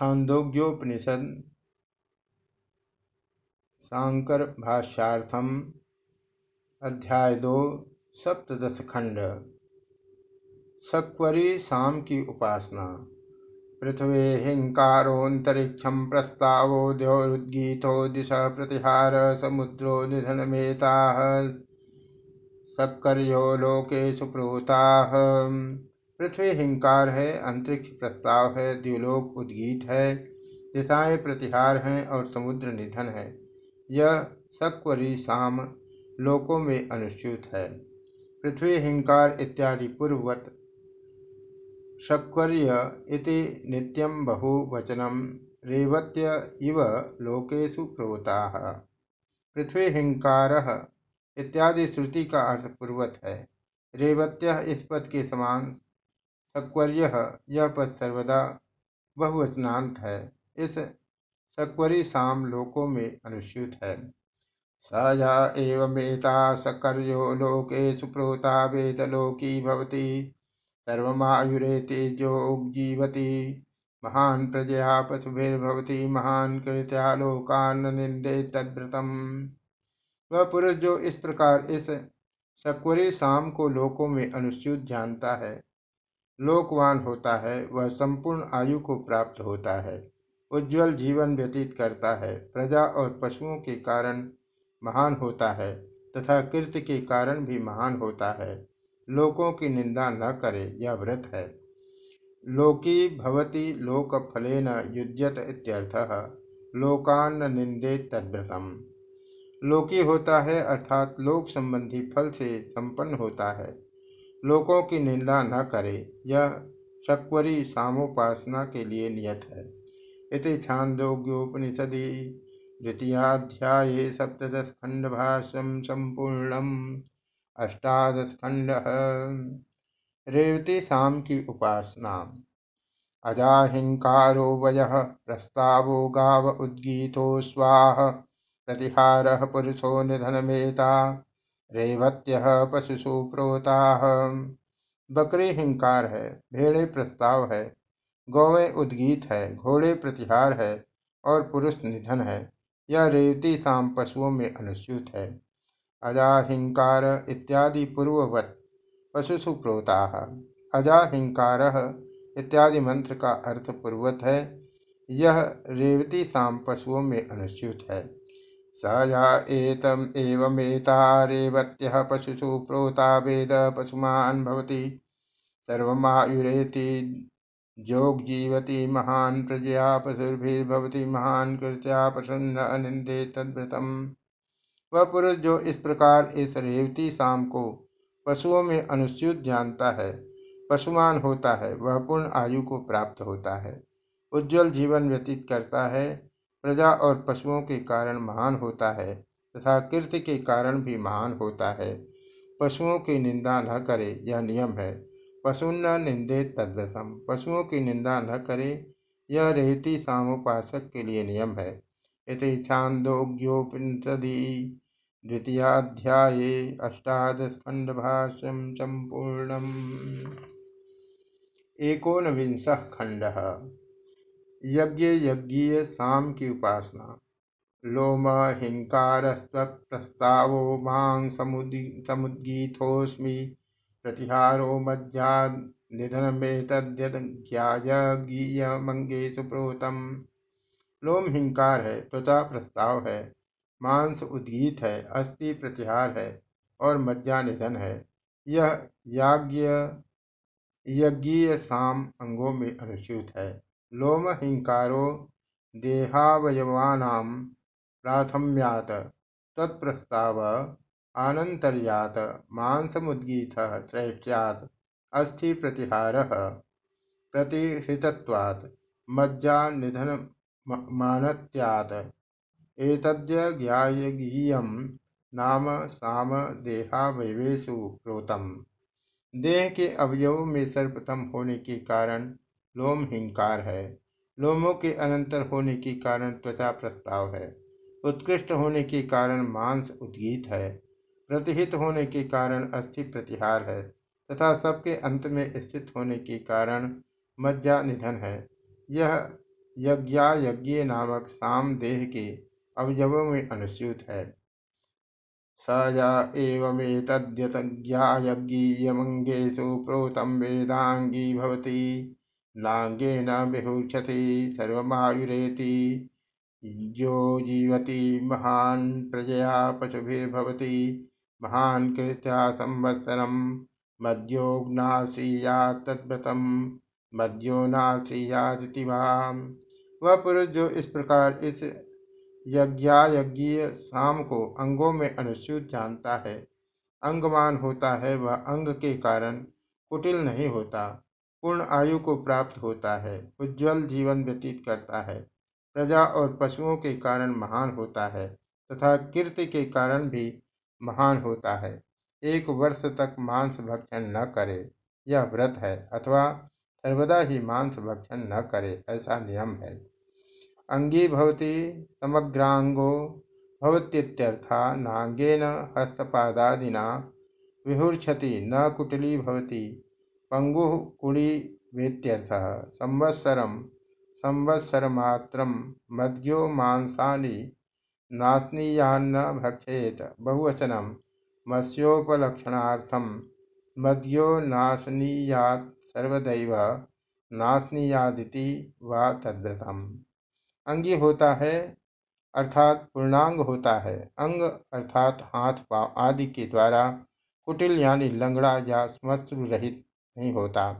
छांदोग्योपनिषद। शांकर भाष्यार्थम अध्याय दो सप्तश खंड सक्वरी शाम की उपासना। पृथ्वी हिंकारोन्तरिक्षम प्रस्तावो द्योरुद्गीतो दिशा प्रतिहार समुद्रो निधनमेता। सक्कर्यो लोके सुप्रोता पृथ्वी हिंकार है, अंतरिक्ष प्रस्ताव है द्युलोक उद्गीत है, दिशाएँ प्रतिहार हैं और समुद्र निधन है। यह सक्वरी साम लोकों में अनुच्युत है। पृथ्वी हिंकार इत्यादि पूर्ववत शक्वर्य इति नित्यम बहुवचनम रेवत्य इव लोकेशु प्रोता। पृथ्वी हिंकार इत्यादि श्रुति का अर्थ पूर्वत है। रेवत्य इस पद के समान सक्वर्य यह पद सर्वदा बहुवचनांत है। इस सक्वरी साम लोकों में अनुच्युत है। स या एवमेता सक्यो लोके सुप्रोता वेदलोकी भवति। सर्वमायुरेति जोगजीवति महान प्रजया पशुभिर्भवती महान कृत्या लोकान निंदे तद्व्रतम वह पुरुष जो इस प्रकार इस सक्वरी शाम को लोकों में अनुच्युत जानता है लोकवान होता है, वह संपूर्ण आयु को प्राप्त होता है, उज्जवल जीवन व्यतीत करता है, प्रजा और पशुओं के कारण महान होता है, तथा कृत्य के कारण भी महान होता है। लोकों की निंदा न करे, यह व्रत है। लोकी भवती लोक फलेन युज्यत इत्यर्थः लोकान्न निंदे तद्व्रतम। लोकी होता है, अर्थात लोक संबंधी फल से संपन्न होता है। लोकों की निंदा न करे। यह शक्वरी सामोपासना के लिए नियत है। इति छांदोग्योपनिषदि द्वितीयाध्याये सप्तश खंड भाष्यम संपूर्णम अष्टादश खंड रेवती शाम की उपासना। अजाहिंकारो वय प्रस्तावो गाव उद्गीतो स्वाह। प्रतिहार पुरुषो निधनमेता। रेवत्य पशुषु प्रोता बकरी हिंकार है, भेड़े प्रस्ताव है, गौवें उद्गीत है, घोड़े प्रतिहार है और पुरुष निधन है। यह रेवती शाम पशुओं में अनुच्युत है। अजाहिंकार इत्यादि पूर्ववत पशुषु प्रोता अजाहिंकार इत्यादि मंत्र का अर्थ पूर्वत है। यह रेवती शाम पशुओं में अनुच्युत है। स या पशुषु प्रोता वेद पशुमान् भवति। सर्वमायुरेति जोग्जीवति महान् प्रजया पशुर्भिर्भवति महान् कृत्या पशुन्न अनिंदे तद्व्रतम। वह पुरुष जो इस प्रकार इस रेवती शाम को पशुओं में अनुच्युत जानता है, पशुमान होता है, वह पूर्ण आयु को प्राप्त होता है, उज्जवल जीवन व्यतीत करता है प्रजा और पशुओं के कारण महान होता है तथा कीर्ति के कारण भी महान होता है। पशुओं की निंदा न करे, यह नियम है। पशु न निंदे तद्व्रतम पशुओं की निंदा न करे, यह रेहती सामोपासक के लिए नियम है। इति छांदोग्योपनिषदि द्वितीयाध्याये अष्टादश खंड भाष्यम एकोनविंश खंड यज्ञ यज्ञीय शाम की उपासना। लोम हिंकार प्रस्तावो मांग समुद्गीथोस्मी प्रतिहारो मज्जा निधनमेतद्यज्ञायगीयमंगेशु सुप्रोतम लोम हिंकार है, त्वचा प्रस्ताव है। मांस उद्गीत है, अस्थि प्रतिहार है और मज्जा निधन है। यह याज्ञ यज्ञीय साम अंगों में अनुच्युत है। लोम हिंकारो देहावयवानां प्राथम्यात्। तत्प्रस्ताव आनन्तर्यात् मांसमुद्गीतः श्रेष्ठ्यात् अस्थिप्रतिहारः प्रतिहृतत्वात् मज्जा निधनमानत्यात् एतद्यज्ञायगीयं नाम साम देहावयवेशु प्रोतम। देह के अवयवों में सर्वप्रथम होने के कारण लोम हिंकार है। लोमों के अनंतर होने के कारण त्वचा प्रस्ताव है। उत्कृष्ट होने के कारण मांस उद्गीत है। प्रतिहित होने के कारण अस्थि प्रतिहार है। तथा सबके अंत में स्थित होने के कारण मज्जा निधन है। यह यज्ञायज्ञ नामक साम देह के अवयवों में अनुस्यूत है। स या एवमेतद्यज्ञायज्ञीयमङ्गेषु प्रोतं वेदांगी भवति। नाङ्गेन विभूषति सर्वमायुरेति। यो जीवति, महान् प्रजया पशुभिर्भवति। महान् कृत्या संवत्सरं मद्योग्नाश्रीयात् तद्व्रतं मद्यो नाश्रीयादिति वह पुरुष जो इस प्रकार इस यज्ञायज्ञीय शाम को अंगों में अनुच्युत जानता है अंगमान होता है, वह अंग के कारण कुटिल नहीं होता। पूर्ण आयु को प्राप्त होता है, उज्जवल जीवन व्यतीत करता है। प्रजा और पशुओं के कारण महान होता है तथा कीर्ति के कारण भी महान होता है। एक वर्ष तक मांस भक्षण न करे, यह व्रत है, अथवा सर्वदा ही मांस भक्षण न करे, ऐसा नियम है। अंगी भवती समग्रांगो भवत्यर्था नांगेन हस्तपादादिना, विहुर्छति न कुटली भवती। पंगु कुड़ी वेत्यर्थः संवत्सरम संवत्सरमात्रम मद्यो मांसानि नास्नीयान्न भक्षेत बहुवचनम मत्स्योपलक्षणार्थम मद्यो नाशनीयात् सर्वदैव नाशनीयादिति वा तद्व्रतम। अंगी होता है, अर्थात पूर्णांग होता है। अंग अर्थात हाथ पाँव आदि के द्वारा कुटिल यानी लंगड़ा या श्मश्रु रहित नहीं होता।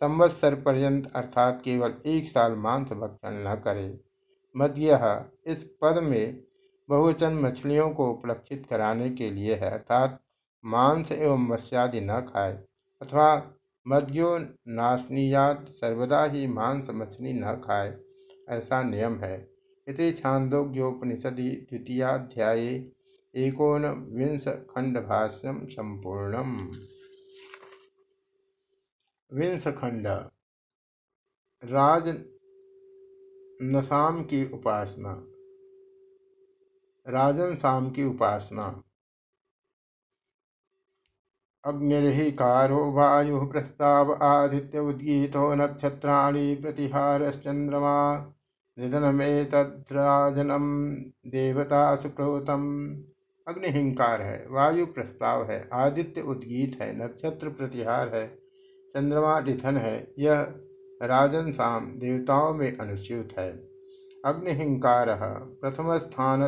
संवत्सर पर्यंत अर्थात केवल एक साल मांस भक्षण न करे। मध्य इस पद में बहुवचन मछलियों को उपलक्षित कराने के लिए है, अर्थात मांस एवं मत्स्यादि न खाए, अथवा मध्यो नाशनीयात सर्वदा ही मांस मछली न खाए, ऐसा नियम है। इति छांदोग्योपनिषदि द्वितीयाध्याये एकोन विंश खंड भाष्यम संपूर्णम। विंश खंड राज नसाम की उपासना, राजन साम की उपासना। अग्निर्हिकारो वायु प्रस्ताव आदित्य उद्गीतो नक्षत्राणि प्रतिहारश्चंद्रमा, निधनमेतद्राजनम, देवता सुप्रोतम। अग्निहिंकार है, वायु प्रस्ताव है, आदित्य उद्गीत है, नक्षत्र प्रतिहार है। चंद्रमा निधन है, यह राजन साम देवताओं में अनुच्युत है। अग्निहिंकार प्रथम स्थान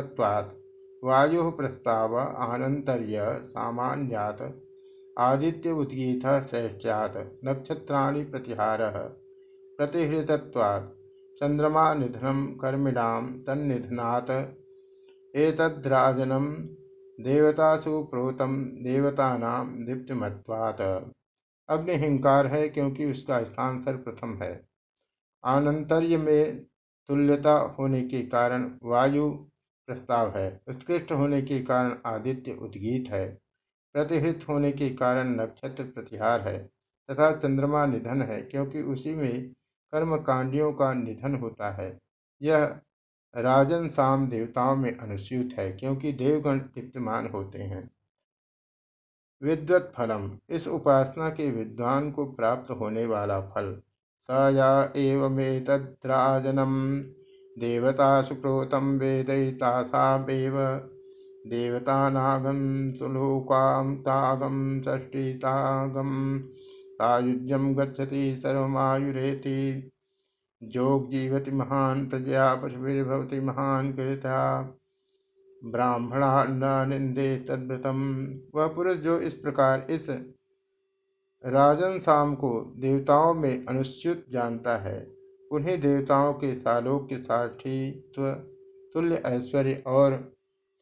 वायु प्रस्ताव आनंतर्य सामान्यात आदित्य उद्गीत श्रेष्ठ्यात नक्षत्राणि प्रतिहार प्रतिहृतत्वात् चंद्रमा निधनम कर्मिणाम तन्निधनात् देवतासु प्रोतम देवतानां दीप्तिमत्वात्। अग्निहिंकार है क्योंकि उसका स्थान सर्वप्रथम है। आनंतर्य में तुल्यता होने के कारण वायु प्रस्ताव है। उत्कृष्ट होने के कारण आदित्य उद्गीत है। प्रतिहृत होने के कारण नक्षत्र प्रतिहार है। तथा चंद्रमा निधन है क्योंकि उसी में कर्मकांडियों का निधन होता है। यह राजन साम देवताओं में अनुस्यूत है क्योंकि देवगण दीप्तमान होते हैं। विद्वत फलम इस उपासना के विद्वान को प्राप्त होने वाला फल। स या एवमेतद्राजनम। देवता सुप्रोतम वेदयितासावेव देवतानागम सुलोकाम तागम षष्टितागम सायुज्यम गच्छति सर्वमायुरेति। जोग जीवति महान प्रजया पशुभिर्भवति महान कृता। ब्राह्मणा न निंदे तद्व्रतम वह पुरुष जो इस प्रकार इस राजन शाम को देवताओं में अनुच्युत जानता है, उन्हें देवताओं के सालोक्य साठीत्व तुल्य ऐश्वर्य और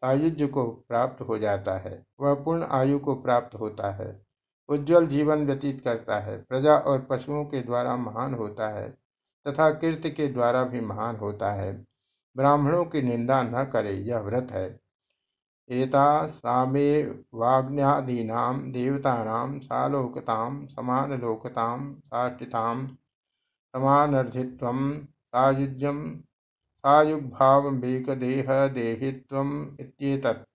सायुज्य को प्राप्त हो जाता है। वह पूर्ण आयु को प्राप्त होता है, उज्जवल जीवन व्यतीत करता है, प्रजा और पशुओं के द्वारा महान होता है, तथा कीर्ति के द्वारा भी महान होता है। ब्राह्मणों की निंदा न करे, यह व्रत है। एता सामेवाग्न्यादीनां देवतानां, सालोकतां, समानलोकतां, साष्टितां, समानर्थित्वं, सायुज्यं सायुग्भावमेकदेहदेहित्वम् इत्येतत्।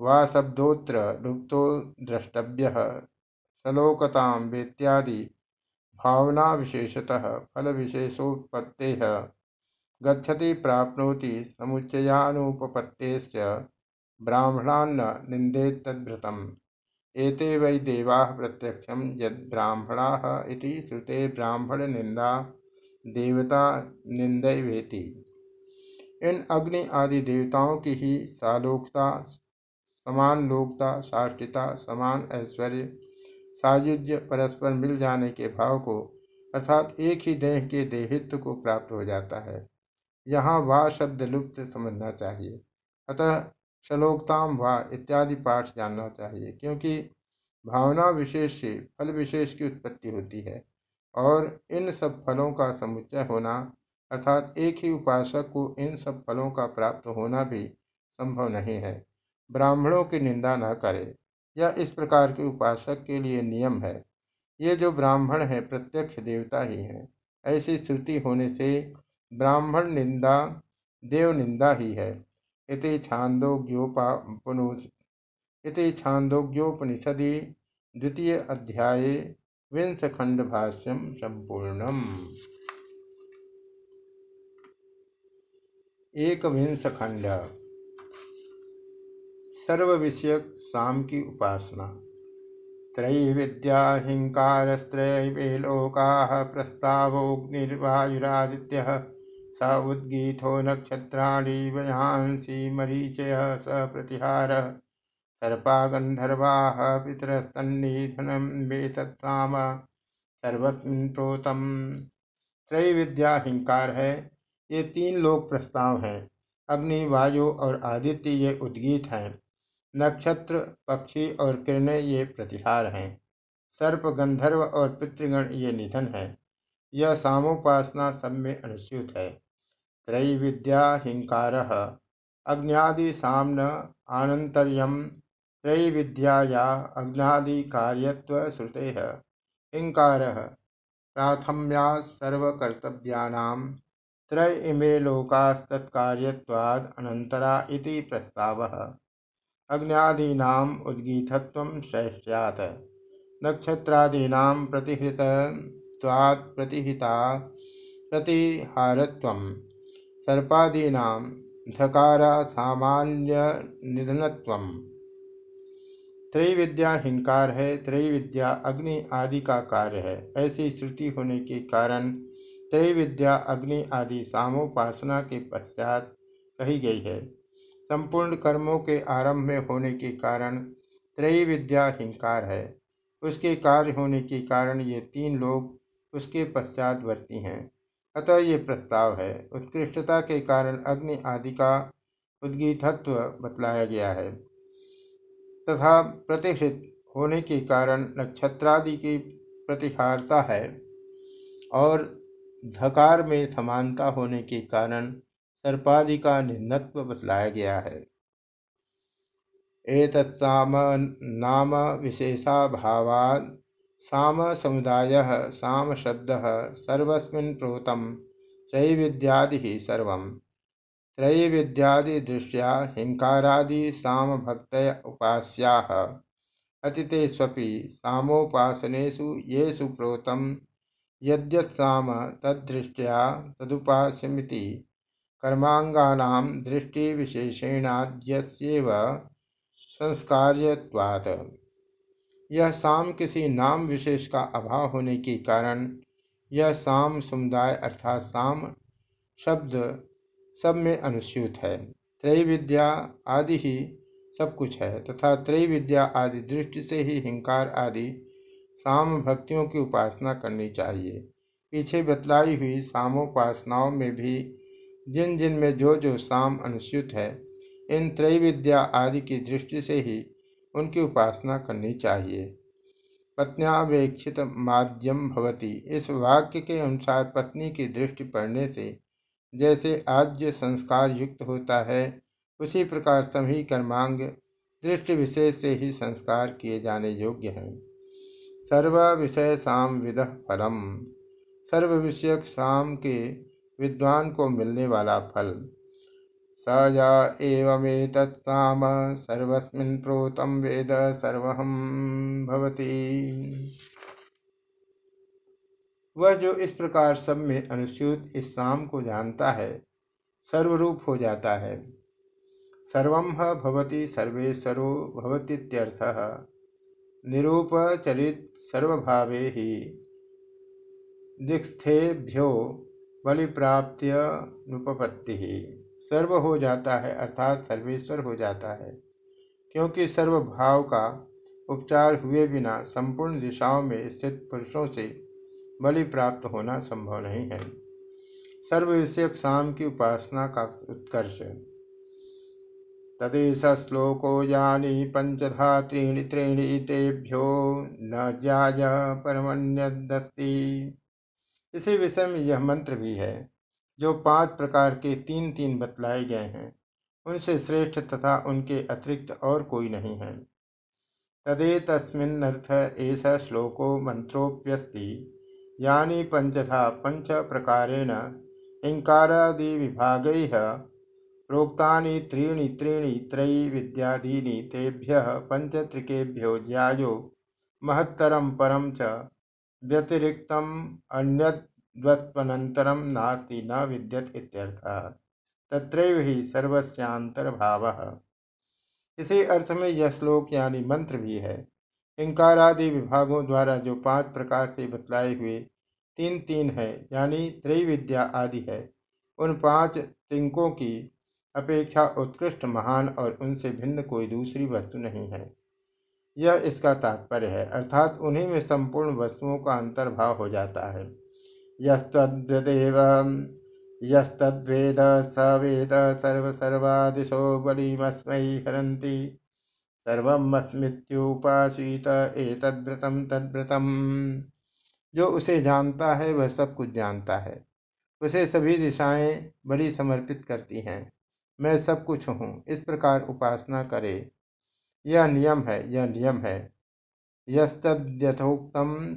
वा शब्दोऽत्र लुप्तो द्रष्टव्यः सलोकतां वेत्यादि भावनाविशेषतः फलविशेषोत्पत्तेः। गच्छति प्राप्नोति समुच्चयानुपपत्तेश्च। ब्राह्मणान्न निन्देत तद्भृतम्। एते वै देवाः प्रत्यक्षं यद्ब्राह्मणाः इति श्रुते ब्राह्मणनिन्दा देवता निंदवेति इन अग्नि आदि देवताओं की ही सालोकता समान लोकता साष्टिता, समान ऐश्वर्य, सायुज्य परस्पर मिल जाने के भाव को अर्थात एक ही देह के देहित्व को प्राप्त हो जाता है। यहाँ वाह शब्द लुप्त समझना चाहिए। अतः श्लोकताम वाह इत्यादि पाठ जानना चाहिए, क्योंकि भावना विशेष से फल विशेष की उत्पत्ति होती है और इन सब फलों का समुच्चय होना अर्थात एक ही उपासक को इन सब फलों का प्राप्त होना भी संभव नहीं है। ब्राह्मणों की निंदा न करे, यह इस प्रकार के उपासक के लिए नियम है। ये जो ब्राह्मण है, प्रत्यक्ष देवता ही है, ऐसी श्रुति होने से ब्राह्मण निंदा, देव निंदा ही है। इति इति छांदोग्योपनिषदि द्वितीय अध्याये विंश खंड भाष्यम संपूर्णम। एक विंश खंड सर्व विषयक साम की उपासना। त्रैविद्याहिंकारस्त्रैवे लोकाः प्रस्तावोऽग्निर्वायुरादित्यः स उद्गीथो नक्षत्राणि वयांसि मरीचयः स प्रतिहारः। सर्पा गन्धर्वाः पितरस्तन्निधनं वेतत्साम सर्वस्मिन् प्रोतम। त्रैविद्या हिंकार है। ये तीन लोक प्रस्ताव हैं। अग्नि, वायु और आदित्य ये उद्गीत हैं। नक्षत्र, पक्षी और किरणें ये प्रतिहार हैं। सर्प, गंधर्व और पितृगण ये निधन है। यह सामोपासना सब में अनुस्यूत है। त्रैविद्या हिंकार अग्नियादि सामन आनंतर्यम त्रैविद्याया अग्नादि कार्यत्व श्रुते हिंकार प्राथम्या सर्वकर्तव्यानाम त्रय इमे लोकास्तत्कार्यवाद अनंतरा इति प्रस्तावः। अग्नियादीनाम् उद्गीतत्वं श्रेष्ठ्यात्। नक्षत्रादीनां प्रतिहृतत्वात् प्रतिहिता प्रतिहारत्वं सर्पादीनां धकारासामान्यनिधनत्वं त्रैविद्या हिंकार है, त्रैविद्या अग्नि आदि का कार्य है। ऐसी श्रुति होने के कारण त्रैविद्या अग्नि आदि सामोपासना के पश्चात कही गई है। संपूर्ण कर्मों के आरंभ में होने के कारण त्रयी विद्या हिंकार है। उसके कार्य होने के कारण ये तीन लोग उसके पश्चातवर्ती हैं। अतः ये प्रस्ताव है। उत्कृष्टता के कारण अग्नि आदि का उद्गीतत्व बतलाया गया है। तथा प्रतिष्ठित होने के कारण नक्षत्रादि की प्रतिहारता है और धकार में समानता होने के कारण सर्पादि का निन्नत्व बतलाया गया है। एतत्साम नाम विशेषाभावाद साम समुदाय साम शब्द सर्वस्मिन् प्रोतम त्रैविद्यादि सर्व त्रैविद्यादिदृष्ट्या हिंकारादि साम भक्त उपास्या। अतिथेष्वपि सामोपासनेषु येषु प्रोतम यद्यत्साम तदृष्ट्या तदुपास्यमिति। दृष्टि विशेषेणाद्यस्येव संस्कार्यवाद यह साम किसी नाम विशेष का अभाव होने के कारण, यह साम समुदाय अर्थात साम शब्द सब में अनुस्यूत है। त्रैविद्या आदि ही सब कुछ है तथा त्रैविद्या आदि दृष्टि से ही हिंकार आदि साम भक्तियों की उपासना करनी चाहिए। पीछे बतलाई हुई सामोपासनाओं में भी जिन जिन में जो जो साम अनुस्यूत है, इन त्रैविद्या आदि की दृष्टि से ही उनकी उपासना करनी चाहिए। पत्न्यावेक्षित माध्यम भवती। इस वाक्य के अनुसार पत्नी की दृष्टि पड़ने से, जैसे आज्य संस्कार युक्त होता है, उसी प्रकार सभी कर्मांग दृष्टि विशेष से ही संस्कार किए जाने योग्य हैं। सर्व विषय साम विद फलम। सर्व विषयक साम के विद्वान को मिलने वाला फल। स या एवमेतत्साम वेद सर्वहम भवति। वह जो इस प्रकार सब में अनुस्यूत इस साम को जानता है, सर्वरूप हो जाता है। सर्वम भवती सर्वेश्वरो भवतीत्यर्थः निरूपचरित सर्वभावे ही। दीक्षेभ्यो बलिप्राप्त्यनुपपत्ति सर्व हो जाता है, अर्थात सर्वेश्वर हो जाता है। क्योंकि सर्वभाव का उपचार हुए बिना संपूर्ण दिशाओं में स्थित पुरुषों से बलि प्राप्त होना संभव नहीं है। सर्व विषयक शाम की उपासना का उत्कर्ष। तदेश श्लोको यानी पंचधा त्रीणि त्रीणि तेभ्यो न ज्याज परमण्यदस्ति इसी विषय में यह मंत्र भी है। जो पाँच प्रकार के तीन तीन बतलाए गए हैं, उनसे श्रेष्ठ तथा उनके अतिरिक्त और कोई नहीं है। तदेतस्मिन्नर्थ एष श्लोको मंत्रोप्यस्ति यानी पंचधा पंच प्रकारेण इंकारादि विभाग प्रोक्तानि त्रीणि त्रीणि त्रयी विद्यादीनि तेभ्यः पंचत्रिकेभ्यो ज्यायो महत्तरं परम च व्यतिरिक्तम अन्यद्वत्वनन्तरं नास्ति न विद्यत इत्यर्थः। तत्रैव ही सर्वस्यांतर्भावः इसी अर्थ में यह श्लोक यानी मंत्र भी है। इंकारादि विभागों द्वारा जो पाँच प्रकार से बतलाए हुए तीन तीन है, यानी त्रैविद्या आदि है, उन पाँच तिंकों की अपेक्षा उत्कृष्ट, महान और उनसे भिन्न कोई दूसरी वस्तु नहीं है। यह इसका तात्पर्य है, अर्थात उन्हीं में संपूर्ण वस्तुओं का अंतर्भाव हो जाता है। यस्तद्वेद यस्तद्वेद स वेद सर्वसर्वादिशो बलिमस्मै हरन्ति। सर्वमस्मित्युपासीत एतद्व्रतम तद्व्रतम जो उसे जानता है, वह सब कुछ जानता है। उसे सभी दिशाएँ बलि समर्पित करती हैं। मैं सब कुछ हूँ, इस प्रकार उपासना करे। यह नियम है, यह नियम है।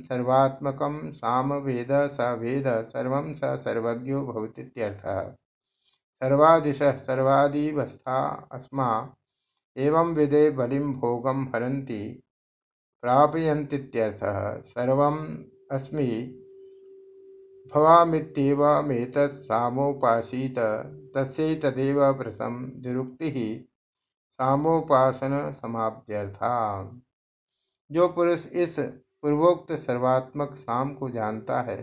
सर्वात्मक साम वेद स वेद सर्व स सर्वज्ञो भवतीत्यर्थः सर्वादिश सर्वादिवस्था अस्मा एवं विदे बलिम भोगम हरन्ति प्रापयन्तीत्यर्थः। सर्वम् अस्मि भवामित्येवमेतत् सामोपासीत तस्यैतदेव निरुक्तिः सामोपासन समाप्यर्था जो पुरुष इस पूर्वोक्त सर्वात्मक साम को जानता है,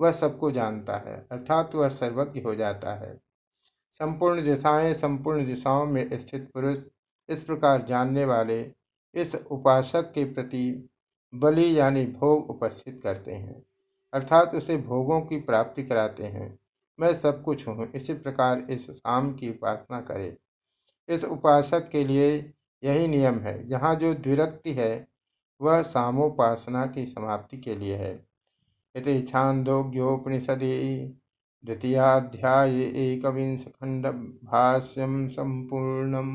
वह सबको जानता है, अर्थात वह सर्वज्ञ हो जाता है। संपूर्ण दिशाएँ संपूर्ण दिशाओं में स्थित पुरुष इस प्रकार जानने वाले इस उपासक के प्रति बलि यानी भोग उपस्थित करते हैं, अर्थात उसे भोगों की प्राप्ति कराते हैं। मैं सब कुछ हूँ, इसी प्रकार इस शाम की उपासना करे। इस उपासक के लिए यही नियम है, यहाँ जो द्विरक्ति है वह सामोपासना की समाप्ति के लिए है। इति छांदोग्योपनिषदि द्वितीयाध्याय एक खंड भाष्यम संपूर्णम।